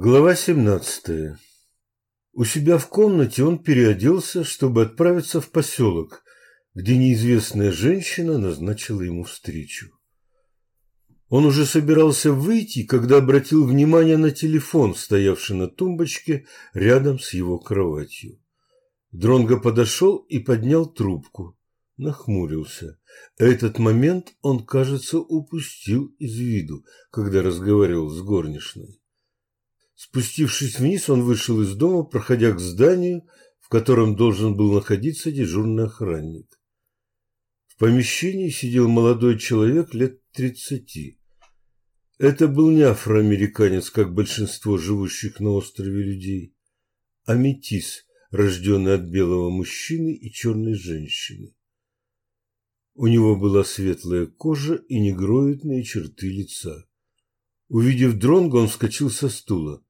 Глава 17. У себя в комнате он переоделся, чтобы отправиться в поселок, где неизвестная женщина назначила ему встречу. Он уже собирался выйти, когда обратил внимание на телефон, стоявший на тумбочке рядом с его кроватью. Дронго подошел и поднял трубку, нахмурился. Этот момент он, кажется, упустил из виду, когда разговаривал с горничной. Спустившись вниз, он вышел из дома, проходя к зданию, в котором должен был находиться дежурный охранник. В помещении сидел молодой человек лет тридцати. Это был не афроамериканец, как большинство живущих на острове людей, а метис, рожденный от белого мужчины и черной женщины. У него была светлая кожа и негроидные черты лица. Увидев Дронга, он вскочил со стула.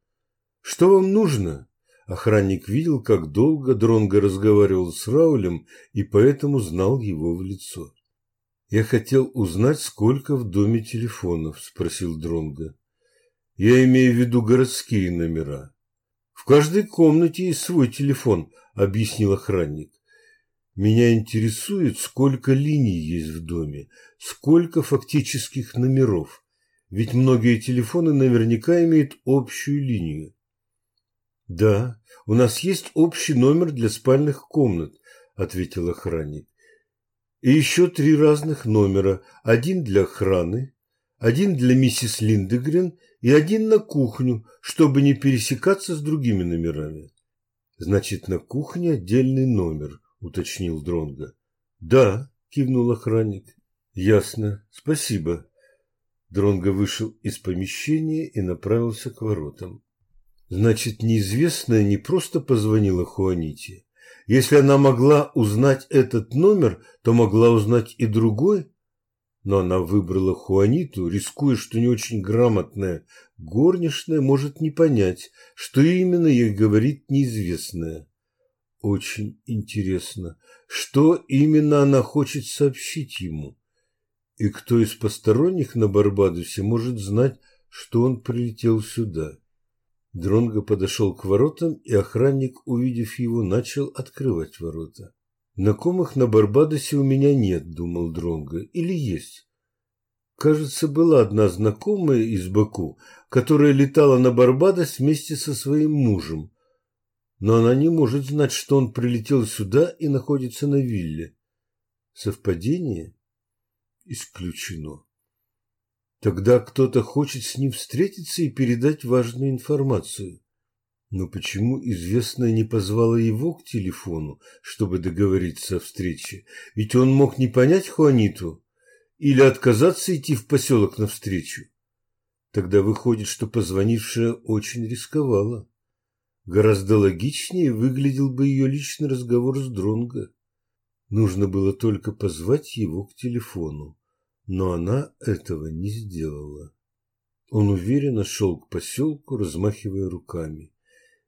«Что вам нужно?» Охранник видел, как долго Дронго разговаривал с Раулем и поэтому знал его в лицо. «Я хотел узнать, сколько в доме телефонов», – спросил Дронго. «Я имею в виду городские номера». «В каждой комнате есть свой телефон», – объяснил охранник. «Меня интересует, сколько линий есть в доме, сколько фактических номеров, ведь многие телефоны наверняка имеют общую линию. «Да, у нас есть общий номер для спальных комнат», – ответил охранник. «И еще три разных номера. Один для охраны, один для миссис Линдегрен и один на кухню, чтобы не пересекаться с другими номерами». «Значит, на кухне отдельный номер», – уточнил Дронго. «Да», – кивнул охранник. «Ясно. Спасибо». Дронго вышел из помещения и направился к воротам. Значит, неизвестная не просто позвонила Хуаните. Если она могла узнать этот номер, то могла узнать и другой. Но она выбрала Хуаниту, рискуя, что не очень грамотная горничная может не понять, что именно ей говорит неизвестная. Очень интересно, что именно она хочет сообщить ему. И кто из посторонних на Барбадосе может знать, что он прилетел сюда? Дронго подошел к воротам, и охранник, увидев его, начал открывать ворота. «Знакомых на Барбадосе у меня нет», – думал Дронго, – «или есть?» Кажется, была одна знакомая из Баку, которая летала на Барбадос вместе со своим мужем. Но она не может знать, что он прилетел сюда и находится на вилле. Совпадение? Исключено. Тогда кто-то хочет с ним встретиться и передать важную информацию. Но почему известная не позвала его к телефону, чтобы договориться о встрече? Ведь он мог не понять Хуаниту или отказаться идти в поселок навстречу. Тогда выходит, что позвонившая очень рисковала. Гораздо логичнее выглядел бы ее личный разговор с Дронго. Нужно было только позвать его к телефону но она этого не сделала. Он уверенно шел к поселку, размахивая руками.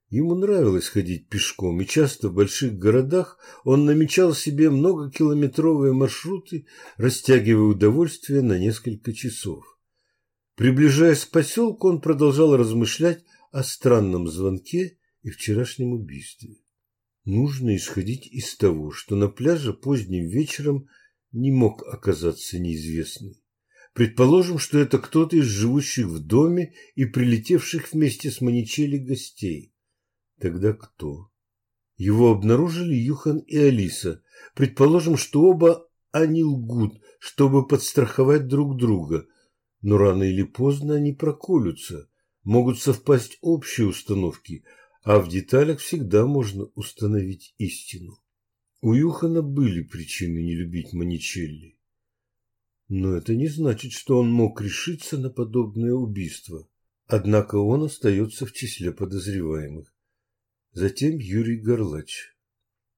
Ему нравилось ходить пешком, и часто в больших городах он намечал себе многокилометровые маршруты, растягивая удовольствие на несколько часов. Приближаясь к поселку, он продолжал размышлять о странном звонке и вчерашнем убийстве. Нужно исходить из того, что на пляже поздним вечером – не мог оказаться неизвестный. Предположим, что это кто-то из живущих в доме и прилетевших вместе с Маничели гостей. Тогда кто? Его обнаружили Юхан и Алиса. Предположим, что оба они лгут, чтобы подстраховать друг друга. Но рано или поздно они проколются. Могут совпасть общие установки, а в деталях всегда можно установить истину. У Юхана были причины не любить Маничелли. Но это не значит, что он мог решиться на подобное убийство. Однако он остается в числе подозреваемых. Затем Юрий Горлач.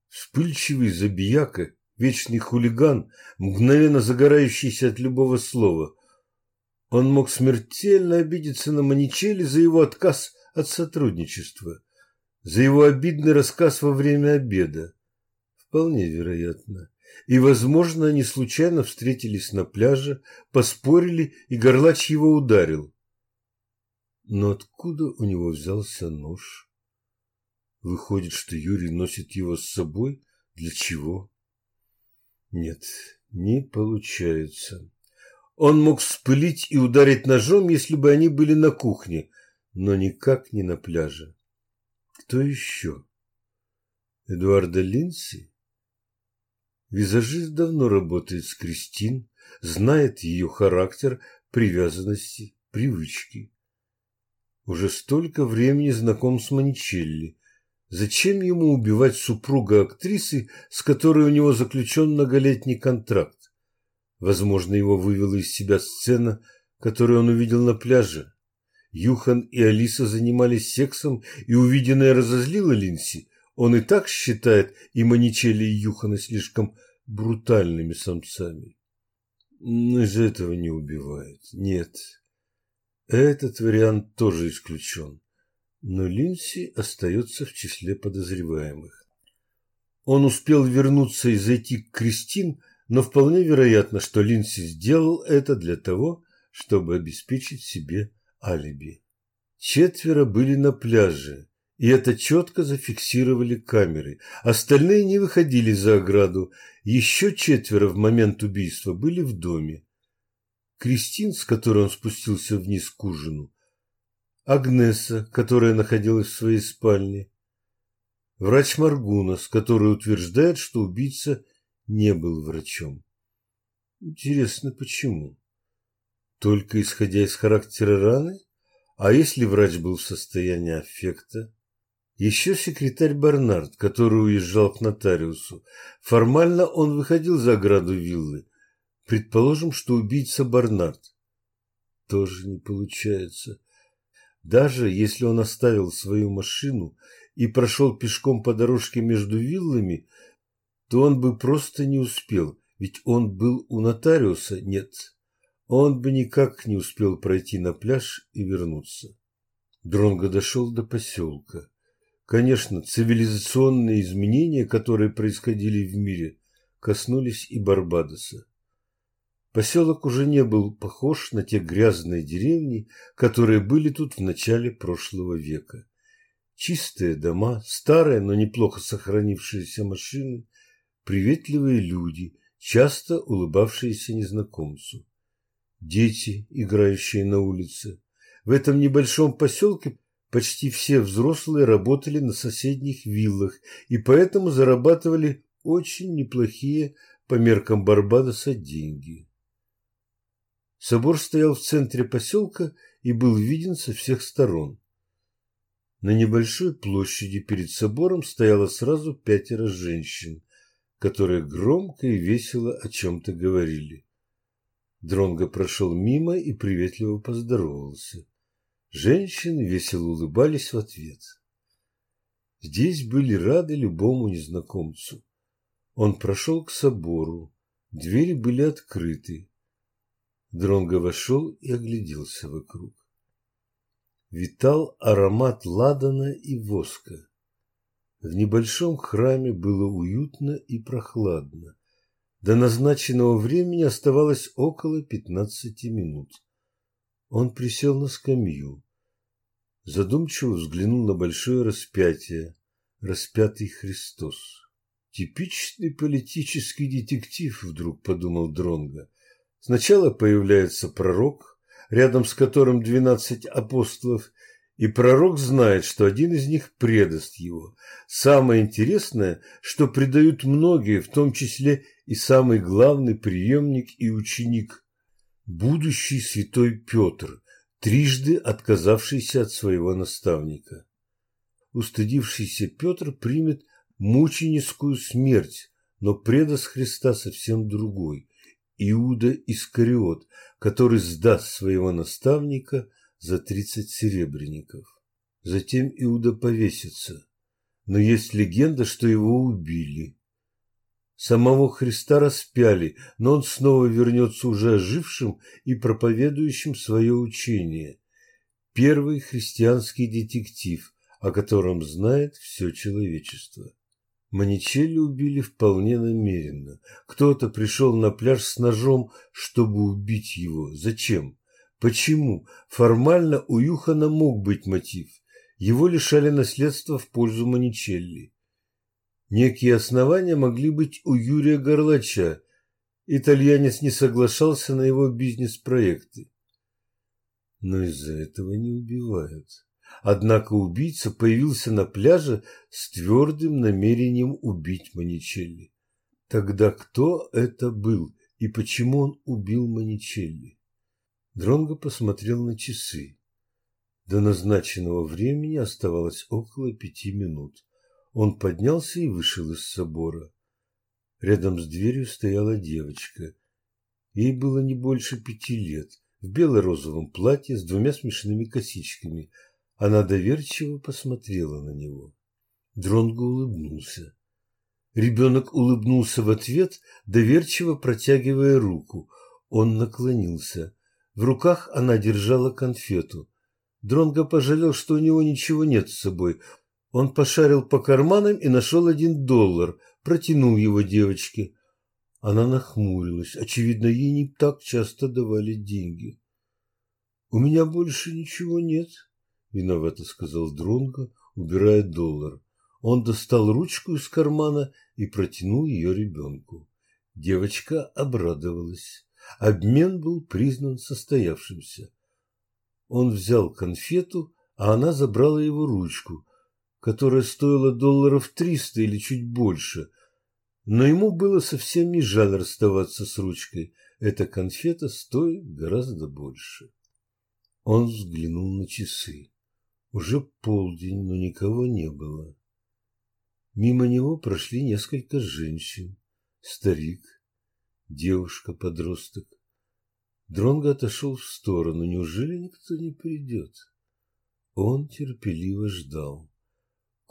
Вспыльчивый забияка, вечный хулиган, мгновенно загорающийся от любого слова. Он мог смертельно обидеться на Маничелли за его отказ от сотрудничества, за его обидный рассказ во время обеда. Вполне вероятно. И, возможно, они случайно встретились на пляже, поспорили, и Горлач его ударил. Но откуда у него взялся нож? Выходит, что Юрий носит его с собой? Для чего? Нет, не получается. Он мог вспылить и ударить ножом, если бы они были на кухне, но никак не на пляже. Кто еще? Эдуарда Линси? Визажист давно работает с Кристин, знает ее характер, привязанности, привычки. Уже столько времени знаком с Маничелли. Зачем ему убивать супруга актрисы, с которой у него заключен многолетний контракт? Возможно, его вывела из себя сцена, которую он увидел на пляже. Юхан и Алиса занимались сексом, и увиденное разозлило Линси. Он и так считает и Маничелли, и Юхана слишком брутальными самцами. Но из этого не убивает. Нет. Этот вариант тоже исключен. Но Линси остается в числе подозреваемых. Он успел вернуться и зайти к Кристин, но вполне вероятно, что Линси сделал это для того, чтобы обеспечить себе алиби. Четверо были на пляже, и это четко зафиксировали камеры. Остальные не выходили за ограду. Еще четверо в момент убийства были в доме. Кристин, с которой он спустился вниз к ужину, Агнеса, которая находилась в своей спальне, врач Маргунас, который утверждает, что убийца не был врачом. Интересно, почему? Только исходя из характера раны? А если врач был в состоянии аффекта? Еще секретарь Бернард, который уезжал к нотариусу. Формально он выходил за ограду виллы. Предположим, что убийца Бернард. Тоже не получается. Даже если он оставил свою машину и прошел пешком по дорожке между виллами, то он бы просто не успел, ведь он был у нотариуса, нет. Он бы никак не успел пройти на пляж и вернуться. Дронго дошел до поселка. Конечно, цивилизационные изменения, которые происходили в мире, коснулись и Барбадоса. Поселок уже не был похож на те грязные деревни, которые были тут в начале прошлого века. Чистые дома, старые, но неплохо сохранившиеся машины, приветливые люди, часто улыбавшиеся незнакомцу. Дети, играющие на улице. В этом небольшом поселке почти все взрослые работали на соседних виллах и поэтому зарабатывали очень неплохие по меркам Барбадоса деньги. Собор стоял в центре поселка и был виден со всех сторон. На небольшой площади перед собором стояло сразу пятеро женщин, которые громко и весело о чем-то говорили. Дронго прошел мимо и приветливо поздоровался. Женщины весело улыбались в ответ. Здесь были рады любому незнакомцу. Он прошел к собору. Двери были открыты. Дронго вошел и огляделся вокруг. Витал аромат ладана и воска. В небольшом храме было уютно и прохладно. До назначенного времени оставалось около пятнадцати минут. Он присел на скамью. Задумчиво взглянул на большое распятие. Распятый Христос. Типичный политический детектив, вдруг подумал Дронга. Сначала появляется пророк, рядом с которым двенадцать апостолов, и пророк знает, что один из них предаст его. Самое интересное, что предают многие, в том числе и самый главный преемник и ученик, будущий святой Петр, трижды отказавшийся от своего наставника. Устыдившийся Петр примет мученическую смерть, но предаст Христа совсем другой, Иуда Искариот, который сдаст своего наставника за тридцать серебряников. Затем Иуда повесится, но есть легенда, что его убили. Самого Христа распяли, но он снова вернется уже ожившим и проповедующим свое учение. Первый христианский детектив, о котором знает все человечество. Маничелли убили вполне намеренно. Кто-то пришел на пляж с ножом, чтобы убить его. Зачем? Почему? Формально у Юхана мог быть мотив. Его лишали наследства в пользу Маничелли. Некие основания могли быть у Юрия Горлача. Итальянец не соглашался на его бизнес-проекты. Но из-за этого не убивают. Однако убийца появился на пляже с твердым намерением убить Маничелли. Тогда кто это был и почему он убил Маничелли? Дронго посмотрел на часы. До назначенного времени оставалось около пяти минут. Он поднялся и вышел из собора. Рядом с дверью стояла девочка. Ей было не больше пяти лет, в бело-розовом платье с двумя смешными косичками. Она доверчиво посмотрела на него. Дронго улыбнулся. Ребенок улыбнулся в ответ, доверчиво протягивая руку. Он наклонился. В руках она держала конфету. Дронго пожалел, что у него ничего нет с собой. Он пошарил по карманам и нашел один доллар, протянул его девочке. Она нахмурилась. Очевидно, ей не так часто давали деньги. «У меня больше ничего нет», — виновато сказал Дронго, убирая доллар. Он достал ручку из кармана и протянул ее ребенку. Девочка обрадовалась. Обмен был признан состоявшимся. Он взял конфету, а она забрала его ручку, которая стоила долларов триста или чуть больше. Но ему было совсем не жаль расставаться с ручкой. Эта конфета стоит гораздо больше. Он взглянул на часы. Уже полдень, но никого не было. Мимо него прошли несколько женщин. Старик, девушка-подросток. Дронго отошел в сторону. Неужели никто не придет? Он терпеливо ждал.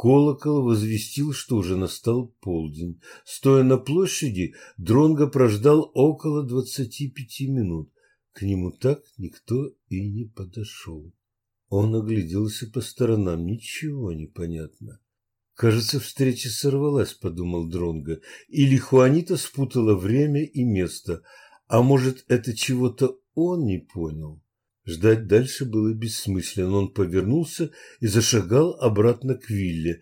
Колокол возвестил, что уже настал полдень. Стоя на площади, Дронго прождал около двадцати пяти минут. К нему так никто и не подошел. Он огляделся по сторонам. Ничего не понятно. Кажется, встреча сорвалась, подумал Дронго, или Хуанита спутала время и место, а может, это чего-то он не понял. Ждать дальше было бессмысленно. Он повернулся и зашагал обратно к вилле.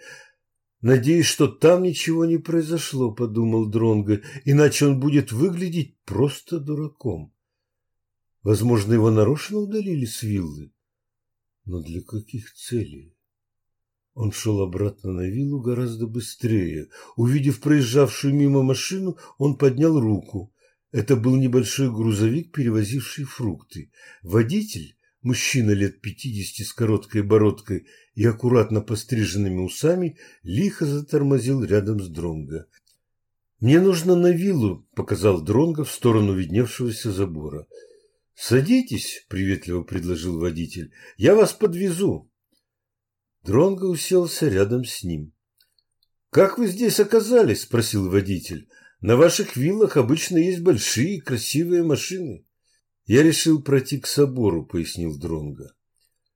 «Надеюсь, что там ничего не произошло», — подумал Дронго, «иначе он будет выглядеть просто дураком». Возможно, его нарочно удалили с виллы. Но для каких целей? Он шел обратно на виллу гораздо быстрее. Увидев проезжавшую мимо машину, он поднял руку. Это был небольшой грузовик, перевозивший фрукты. Водитель, мужчина лет пятидесяти с короткой бородкой и аккуратно постриженными усами, лихо затормозил рядом с Дронго. «Мне нужно на виллу», — показал Дронго в сторону видневшегося забора. «Садитесь», — приветливо предложил водитель. «Я вас подвезу». Дронго уселся рядом с ним. «Как вы здесь оказались?» – спросил водитель. «На ваших виллах обычно есть большие красивые машины». «Я решил пройти к собору», – пояснил Дронго.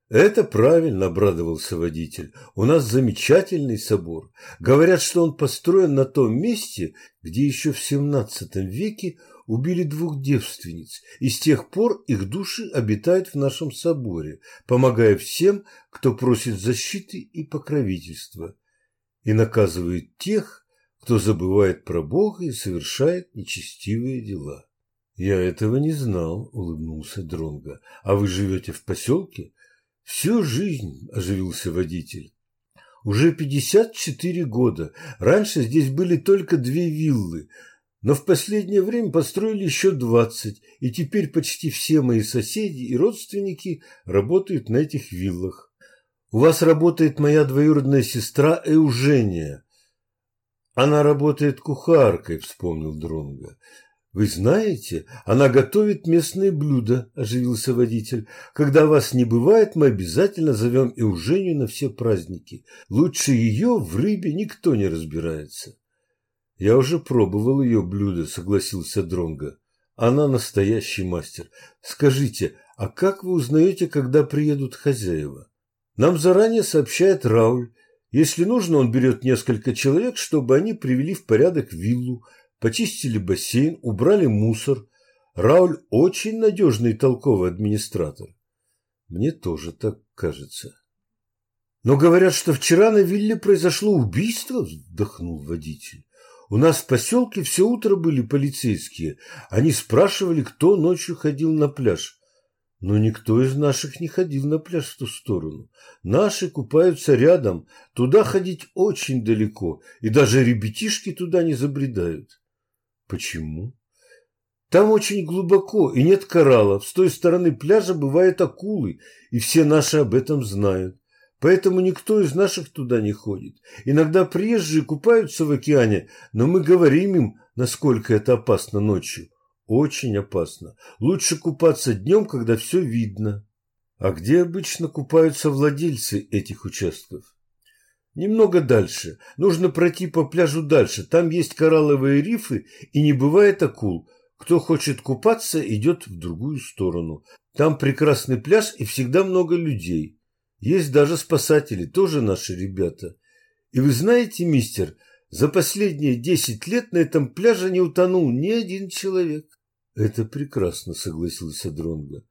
«Это правильно», – обрадовался водитель. «У нас замечательный собор. Говорят, что он построен на том месте, где еще в XVII веке убили двух девственниц, и с тех пор их души обитают в нашем соборе, помогая всем, кто просит защиты и покровительства, и наказывает тех, кто забывает про Бога и совершает нечестивые дела. «Я этого не знал», — улыбнулся Дронго. «А вы живете в поселке?» «Всю жизнь», — оживился водитель. «Уже пятьдесят четыре года. Раньше здесь были только две виллы — но в последнее время построили еще двадцать, и теперь почти все мои соседи и родственники работают на этих виллах. У вас работает моя двоюродная сестра Эужения. Она работает кухаркой, вспомнил Дронга. Вы знаете, она готовит местные блюда, оживился водитель. Когда вас не бывает, мы обязательно зовем Эужению на все праздники. Лучше ее в рыбе никто не разбирается. Я уже пробовал ее блюдо, согласился Дронга. Она настоящий мастер. Скажите, а как вы узнаете, когда приедут хозяева? Нам заранее сообщает Рауль. Если нужно, он берет несколько человек, чтобы они привели в порядок виллу, почистили бассейн, убрали мусор. Рауль очень надежный и толковый администратор. Мне тоже так кажется. Но говорят, что вчера на вилле произошло убийство, вздохнул водитель. У нас в поселке все утро были полицейские. Они спрашивали, кто ночью ходил на пляж. Но никто из наших не ходил на пляж в ту сторону. Наши купаются рядом, туда ходить очень далеко, и даже ребятишки туда не забредают. Почему? Там очень глубоко и нет кораллов. С той стороны пляжа бывают акулы, и все наши об этом знают. Поэтому никто из наших туда не ходит. Иногда приезжие купаются в океане, но мы говорим им, насколько это опасно ночью. Очень опасно. Лучше купаться днем, когда все видно. А где обычно купаются владельцы этих участков? Немного дальше. Нужно пройти по пляжу дальше. Там есть коралловые рифы и не бывает акул. Кто хочет купаться, идет в другую сторону. Там прекрасный пляж и всегда много людей. Есть даже спасатели, тоже наши ребята. И вы знаете, мистер, за последние десять лет на этом пляже не утонул ни один человек. Это прекрасно, согласился Дронго.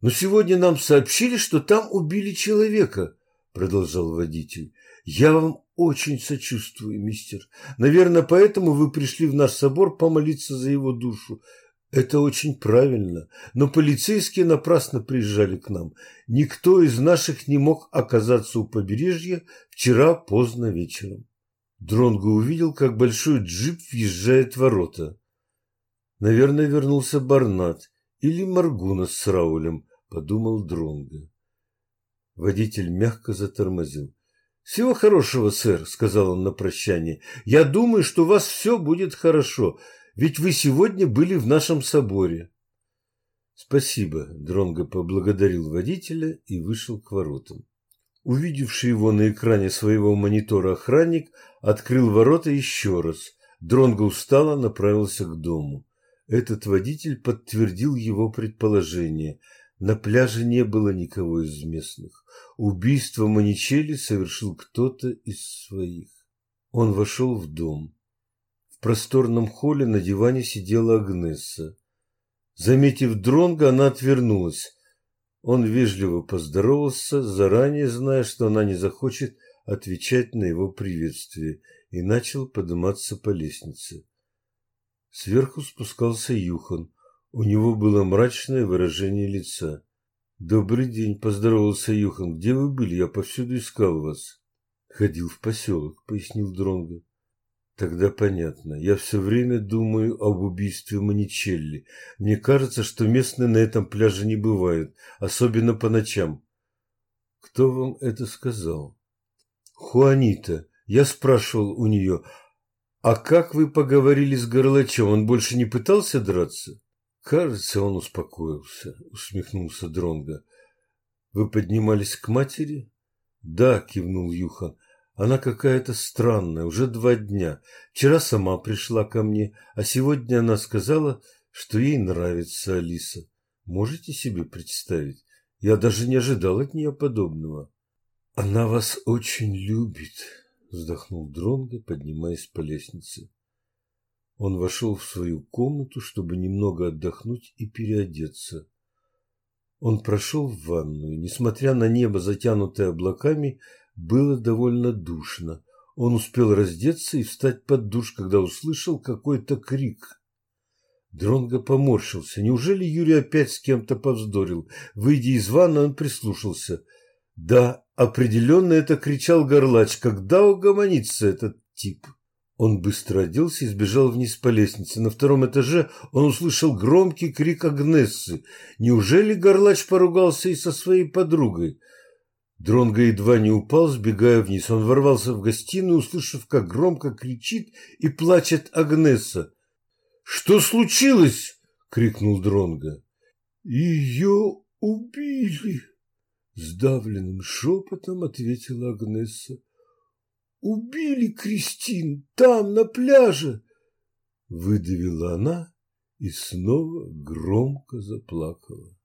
Но сегодня нам сообщили, что там убили человека, продолжал водитель. Я вам очень сочувствую, мистер. Наверное, поэтому вы пришли в наш собор помолиться за его душу. Это очень правильно, но полицейские напрасно приезжали к нам. Никто из наших не мог оказаться у побережья вчера поздно вечером. Дронго увидел, как большой джип въезжает в ворота. Наверное, вернулся Барнат или Маргуна с Раулем, подумал Дронго. Водитель мягко затормозил. «Всего хорошего, сэр», — сказал он на прощание. «Я думаю, что у вас все будет хорошо, ведь вы сегодня были в нашем соборе». «Спасибо», — Дронго поблагодарил водителя и вышел к воротам. Увидевший его на экране своего монитора охранник открыл ворота еще раз. Дронго устало направился к дому. Этот водитель подтвердил его предположение. На пляже не было никого из местных. Убийство Маничели совершил кто-то из своих. Он вошел в дом. В просторном холле на диване сидела Агнесса. Заметив Дронга, она отвернулась. Он вежливо поздоровался, заранее зная, что она не захочет отвечать на его приветствие, и начал подниматься по лестнице. Сверху спускался Юхан. У него было мрачное выражение лица. «Добрый день», – поздоровался Юхан. «Где вы были? Я повсюду искал вас». «Ходил в поселок», – пояснил Дронго. «Тогда понятно. Я все время думаю об убийстве Маничелли. Мне кажется, что местные на этом пляже не бывают, особенно по ночам». «Кто вам это сказал?» «Хуанита. Я спрашивал у нее, «А как вы поговорили с Горлачем? Он больше не пытался драться?» «Кажется, он успокоился», — усмехнулся Дронга. «Вы поднимались к матери?» «Да», — кивнул Юхан. «Она какая-то странная, уже два дня. Вчера сама пришла ко мне, а сегодня она сказала, что ей нравится Алиса. Можете себе представить? Я даже не ожидал от нее подобного». «Она вас очень любит», вздохнул Дронго, поднимаясь по лестнице. Он вошел в свою комнату, чтобы немного отдохнуть и переодеться. Он прошел в ванную. Несмотря на небо, затянутое облаками, было довольно душно. Он успел раздеться и встать под душ, когда услышал какой-то крик. Дронго поморщился. Неужели Юрий опять с кем-то повздорил? Выйдя из ванны, он прислушался. Да, Определенно это кричал горлач. Когда угомонится этот тип? Он быстро оделся и сбежал вниз по лестнице. На втором этаже он услышал громкий крик Агнессы. Неужели горлач поругался и со своей подругой? Дронго едва не упал, сбегая вниз. Он ворвался в гостиную, услышав, как громко кричит и плачет Агнесса. «Что случилось?» — крикнул Дронго. «Ее убили!» Сдавленным шепотом ответила Агнесса. «Убили Кристин там, на пляже!» Выдавила она и снова громко заплакала.